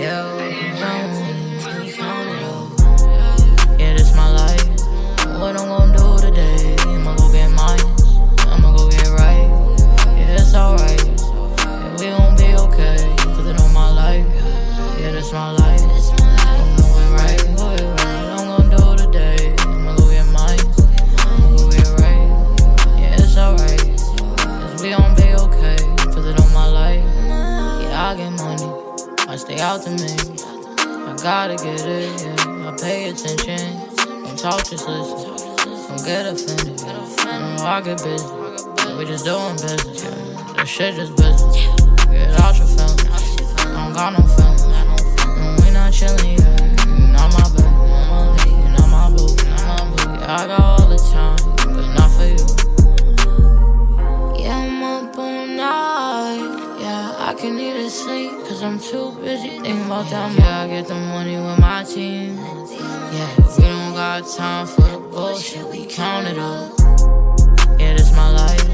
Yeah, I stay out to me. I gotta get it, yeah. I pay attention. Don't talk, just listen. Don't get offended. I I get busy. We just doing business, yeah. That shit just business. Get out your feelings. Don't got no feelings. And we not chillin', Need to sleep, cause I'm too busy thinking about that. Yeah, I get the money with my team. Yeah, we don't got time for the bullshit, we count it up. Yeah, this my life.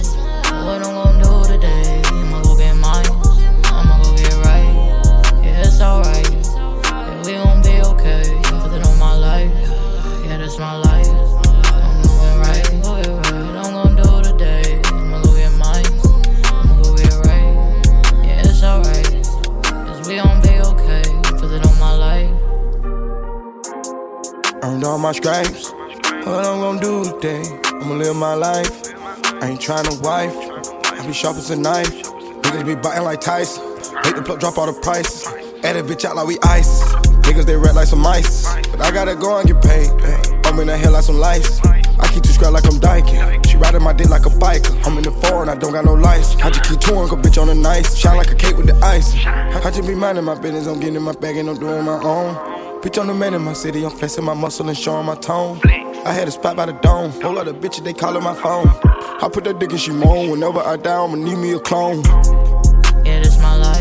Earned all my stripes. What I'm gonna do today? I'ma live my life. I ain't trying to wife. I be sharp as a knife. Niggas be biting like Tyson. Make the plug drop all the prices. Add a bitch out like we ice. Niggas they red like some ice. But I gotta go and get paid. I'm in the hell like some lights. I keep two scrap like I'm dyking. She riding my dick like a biker. I'm in the foreign, I don't got no license. I just keep touring, cause bitch on the nice. Shine like a cake with the ice. I just be minding my business. I'm getting in my bag and I'm doing my own. Bitch, I'm the man in my city. I'm flexing my muscle and showing my tone. I had a spot by the dome. Whole lot of bitches, they calling my phone. I put that dick in she moan. Whenever I die, I'ma need me a clone. Yeah, this my life.